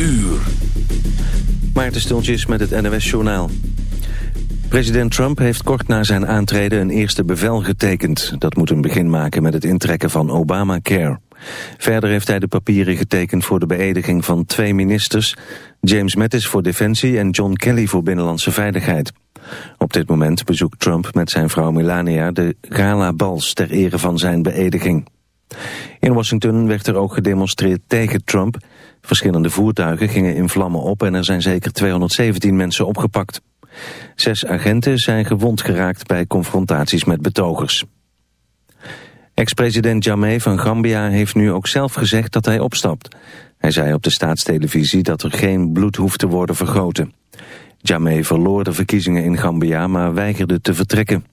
uur. Maarten Stultjes met het NOS-journaal. President Trump heeft kort na zijn aantreden een eerste bevel getekend. Dat moet een begin maken met het intrekken van Obamacare. Verder heeft hij de papieren getekend voor de beëdiging van twee ministers... James Mattis voor Defensie en John Kelly voor Binnenlandse Veiligheid. Op dit moment bezoekt Trump met zijn vrouw Melania de gala-bals ter ere van zijn beëdiging. In Washington werd er ook gedemonstreerd tegen Trump. Verschillende voertuigen gingen in vlammen op en er zijn zeker 217 mensen opgepakt. Zes agenten zijn gewond geraakt bij confrontaties met betogers. Ex-president Jammeh van Gambia heeft nu ook zelf gezegd dat hij opstapt. Hij zei op de staatstelevisie dat er geen bloed hoeft te worden vergoten. Jammeh verloor de verkiezingen in Gambia, maar weigerde te vertrekken.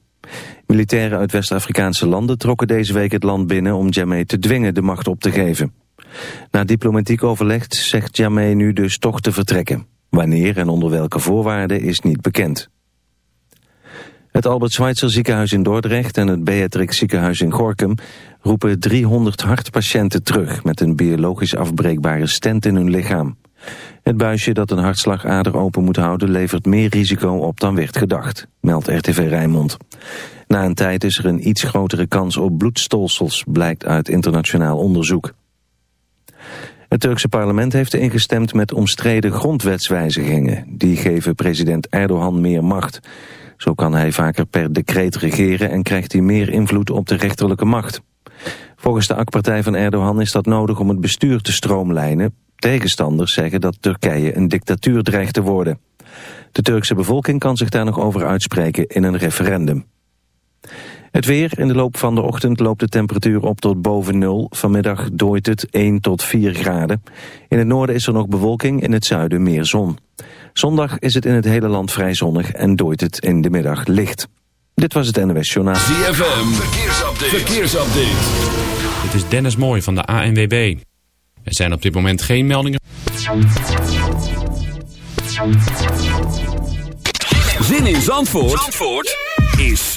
Militairen uit West-Afrikaanse landen trokken deze week het land binnen om Jammeh te dwingen de macht op te geven. Na diplomatiek overleg zegt Jammeh nu dus toch te vertrekken. Wanneer en onder welke voorwaarden is niet bekend. Het Albert Schweitzer ziekenhuis in Dordrecht en het Beatrix ziekenhuis in Gorkum roepen 300 hartpatiënten terug met een biologisch afbreekbare stent in hun lichaam. Het buisje dat een hartslagader open moet houden levert meer risico op dan werd gedacht, meldt RTV Rijnmond. Na een tijd is er een iets grotere kans op bloedstolsels, blijkt uit internationaal onderzoek. Het Turkse parlement heeft ingestemd met omstreden grondwetswijzigingen. Die geven president Erdogan meer macht. Zo kan hij vaker per decreet regeren en krijgt hij meer invloed op de rechterlijke macht. Volgens de AK-partij van Erdogan is dat nodig om het bestuur te stroomlijnen. Tegenstanders zeggen dat Turkije een dictatuur dreigt te worden. De Turkse bevolking kan zich daar nog over uitspreken in een referendum. Het weer, in de loop van de ochtend loopt de temperatuur op tot boven nul. Vanmiddag dooit het 1 tot 4 graden. In het noorden is er nog bewolking, in het zuiden meer zon. Zondag is het in het hele land vrij zonnig en dooit het in de middag licht. Dit was het NWS Journaal. ZFM, verkeersupdate. verkeersupdate. Dit is Dennis Mooij van de ANWB. Er zijn op dit moment geen meldingen. Zin in Zandvoort, Zandvoort? is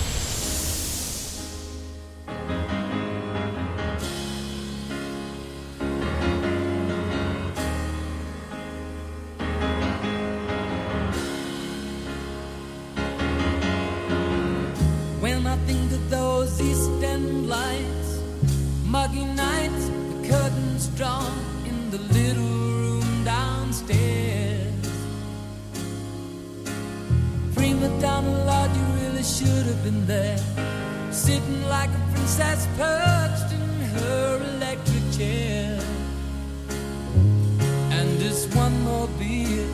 Should there, sitting like a princess perched in her electric chair. And just one more beer,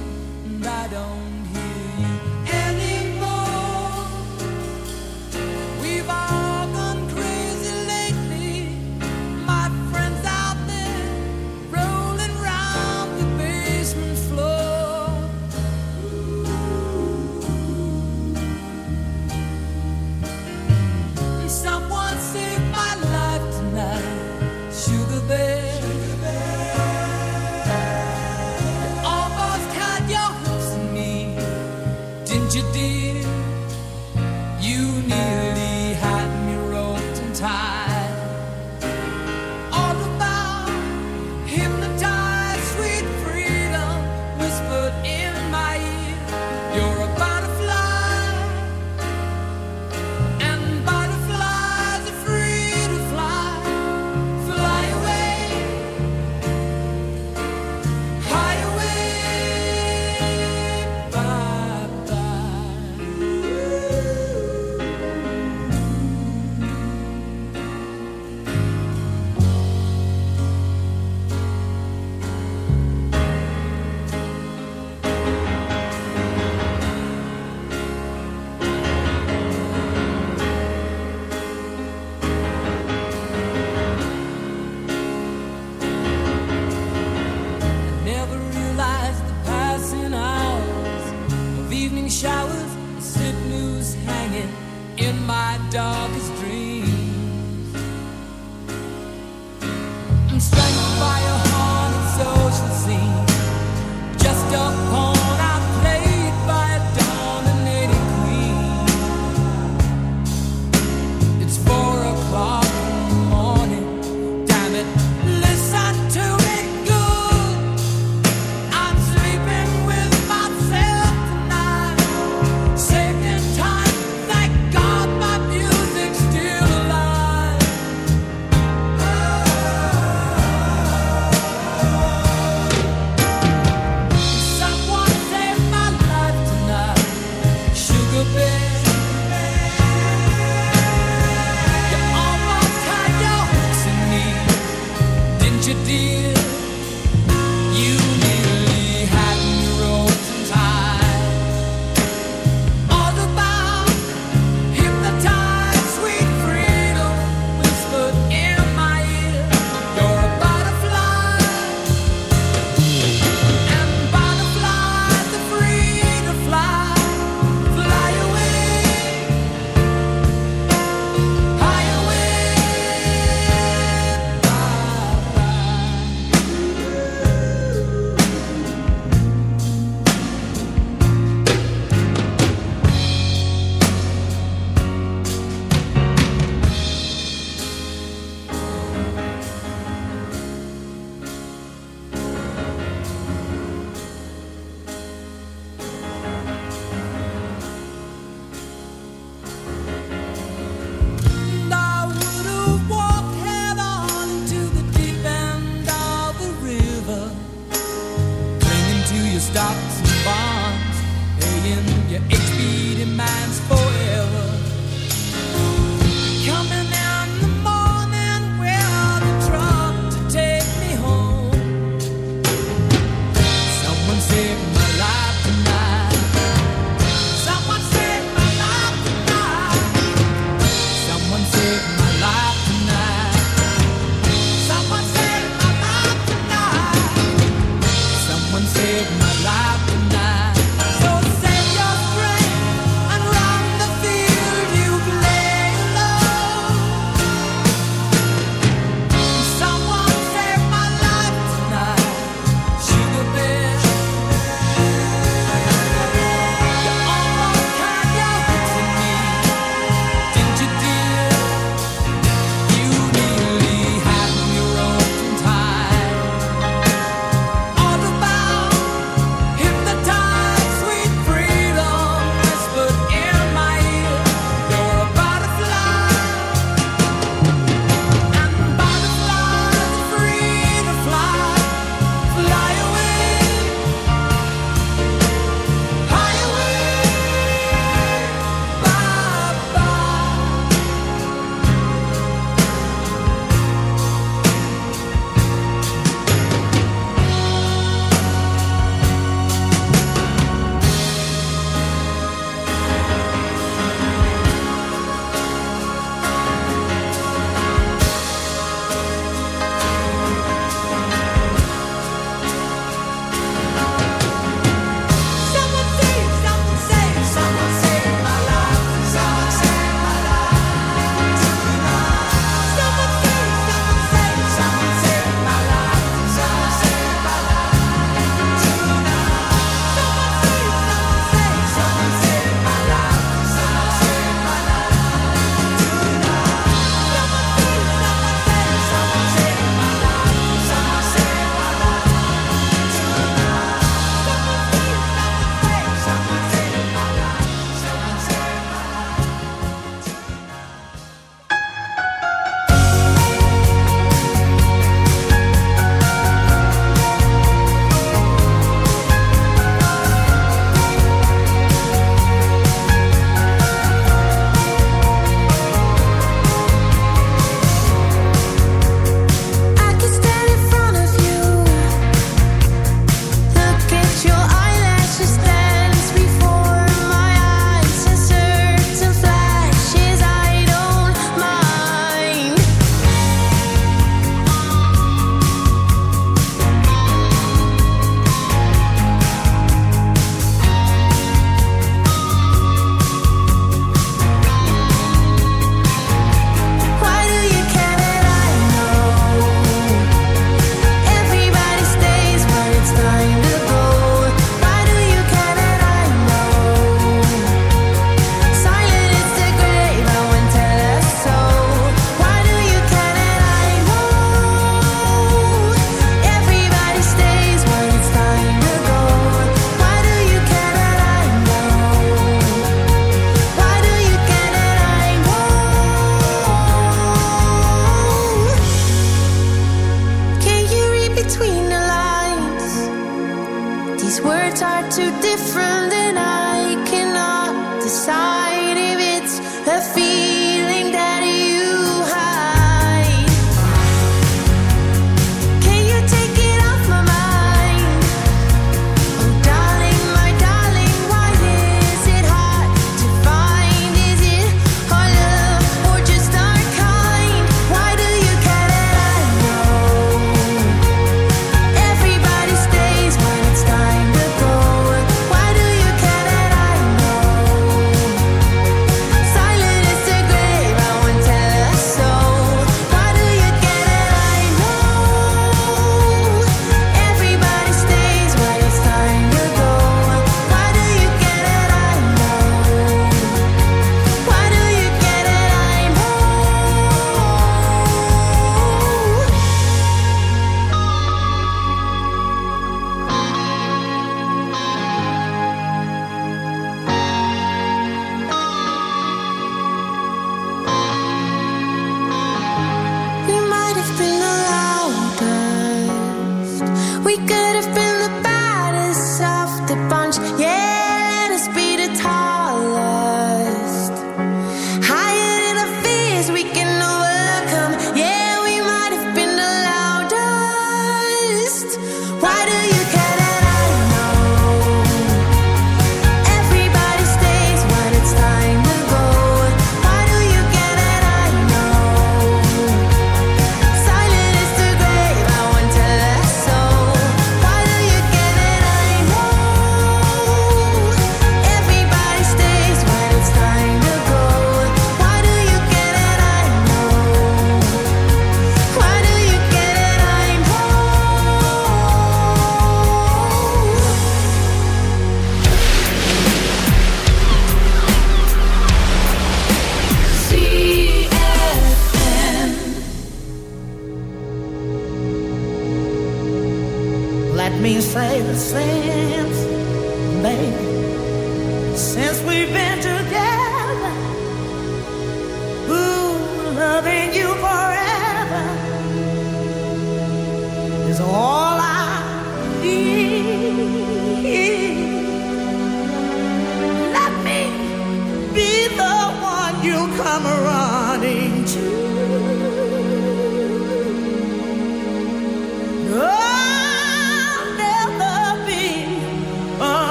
and I don't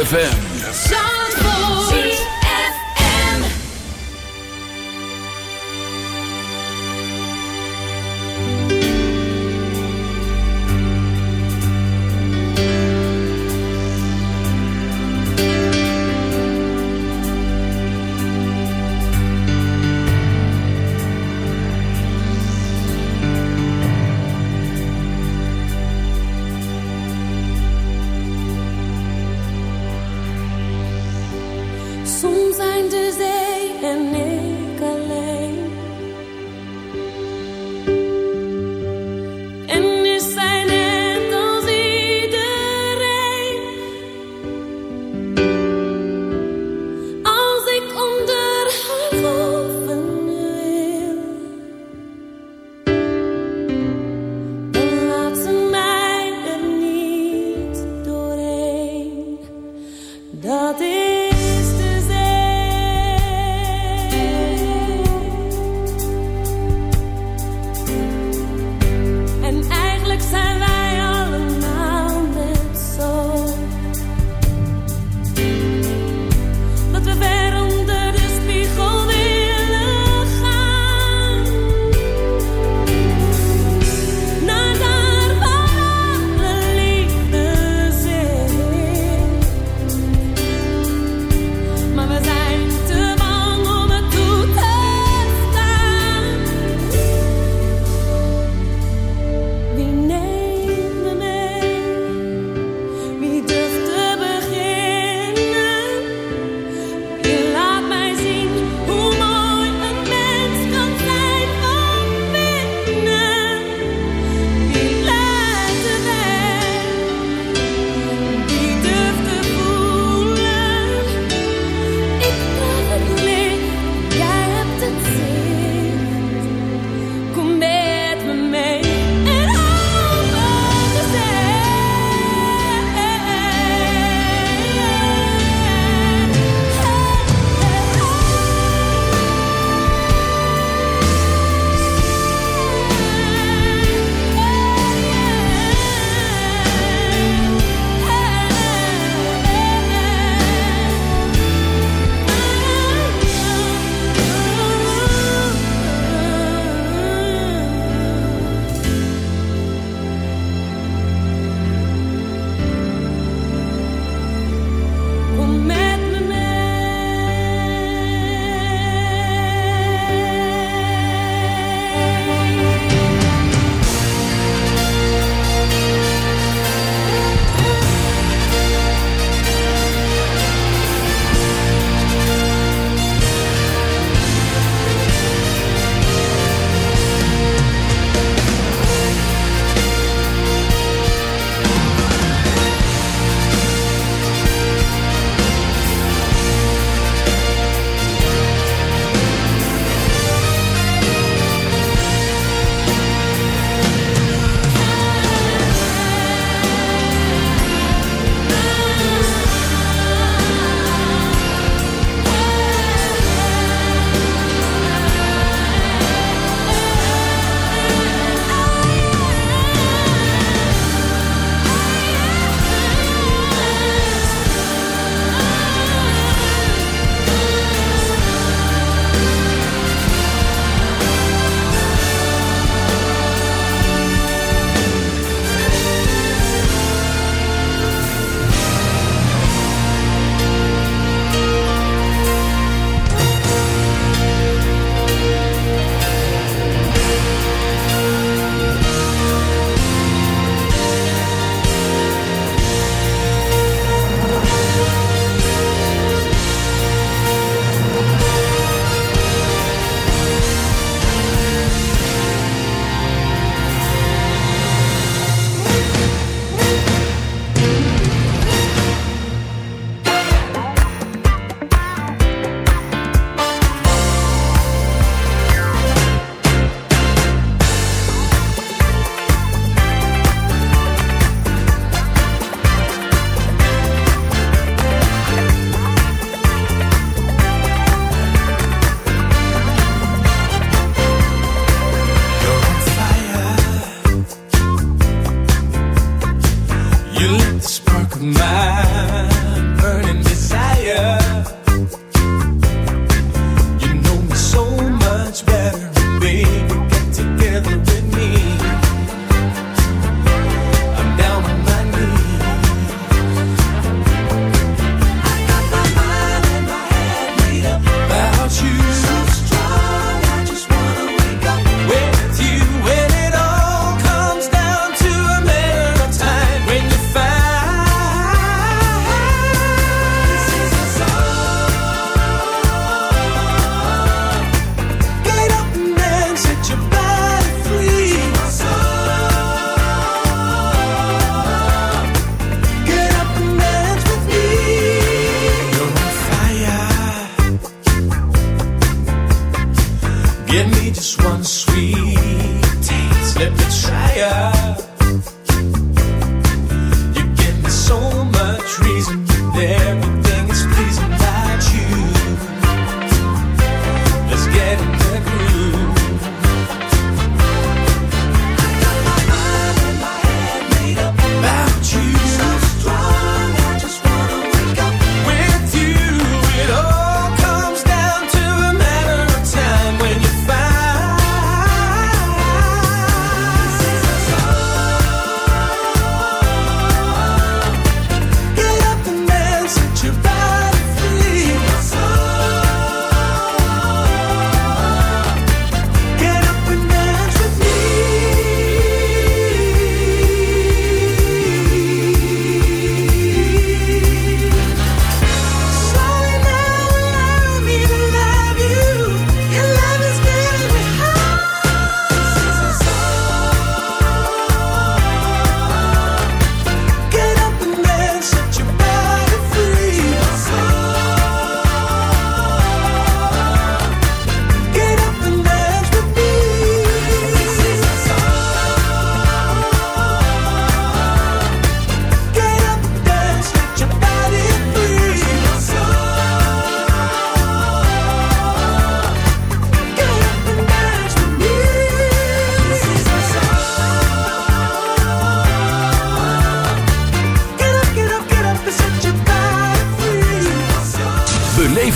ZFM.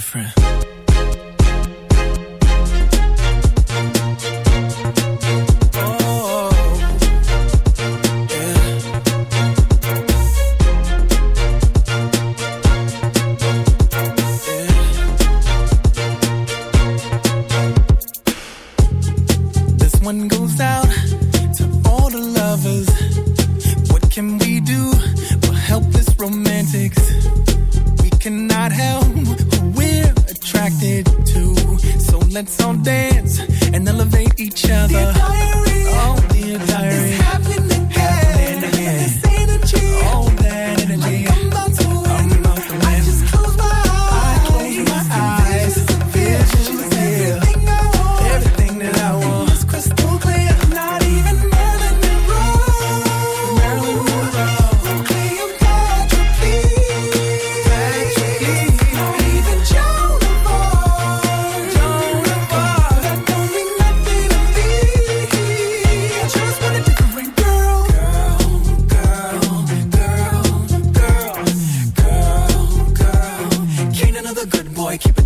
Different boy, keep it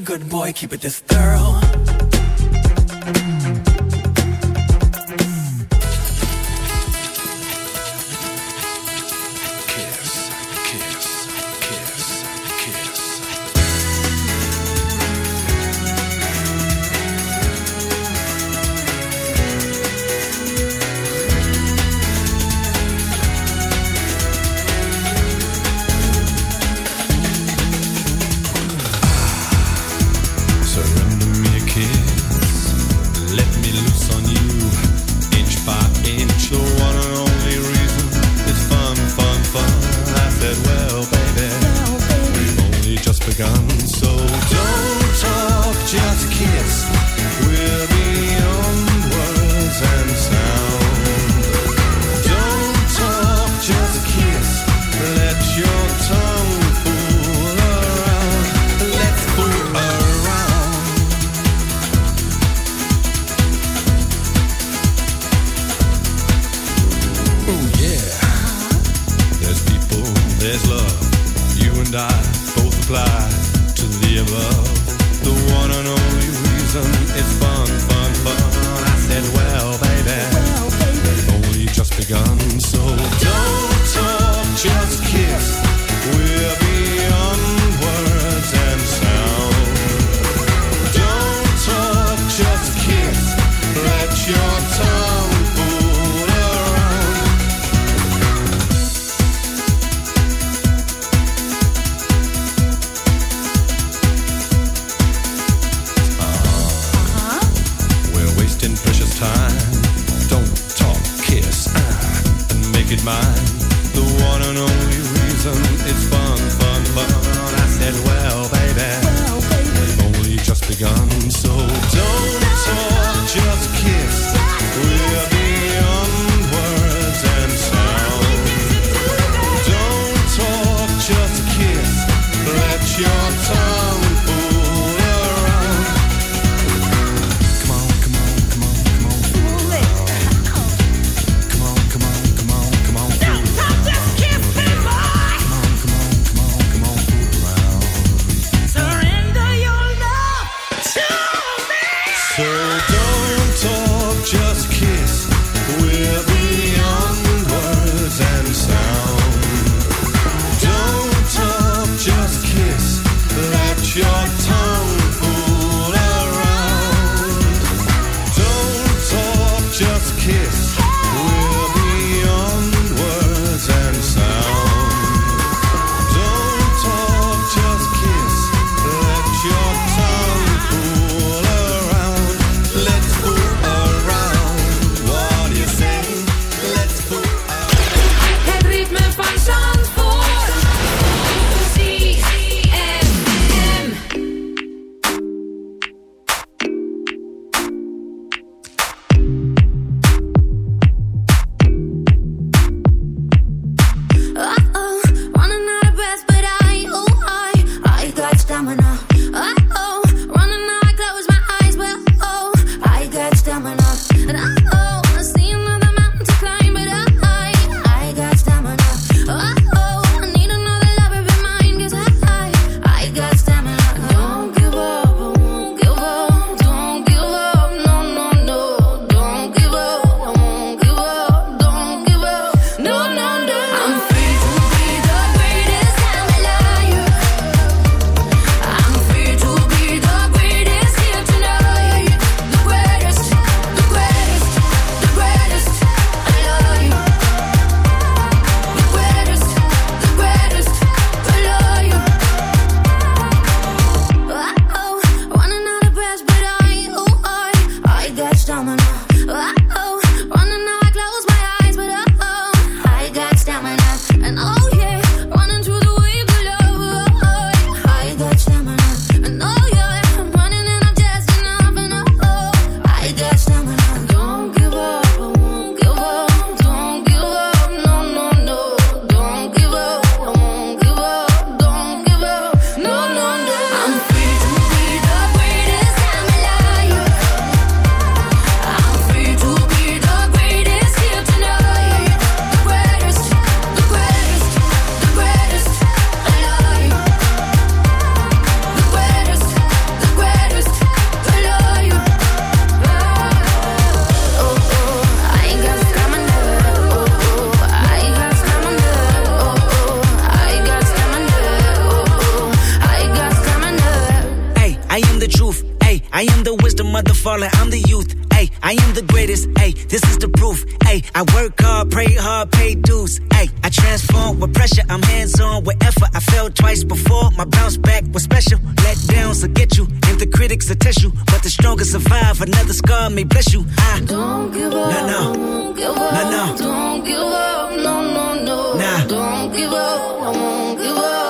good boy, keep it this thorough. The one and only reason it's fun, fun, fun. I said, well, baby. we've only just begun. critics will test you, but the strongest survive. Another scar may bless you. I don't give up. Nah, no. Won't give up. Nah, no. Don't give up. No, no, no. Nah. Don't give up. I won't give up.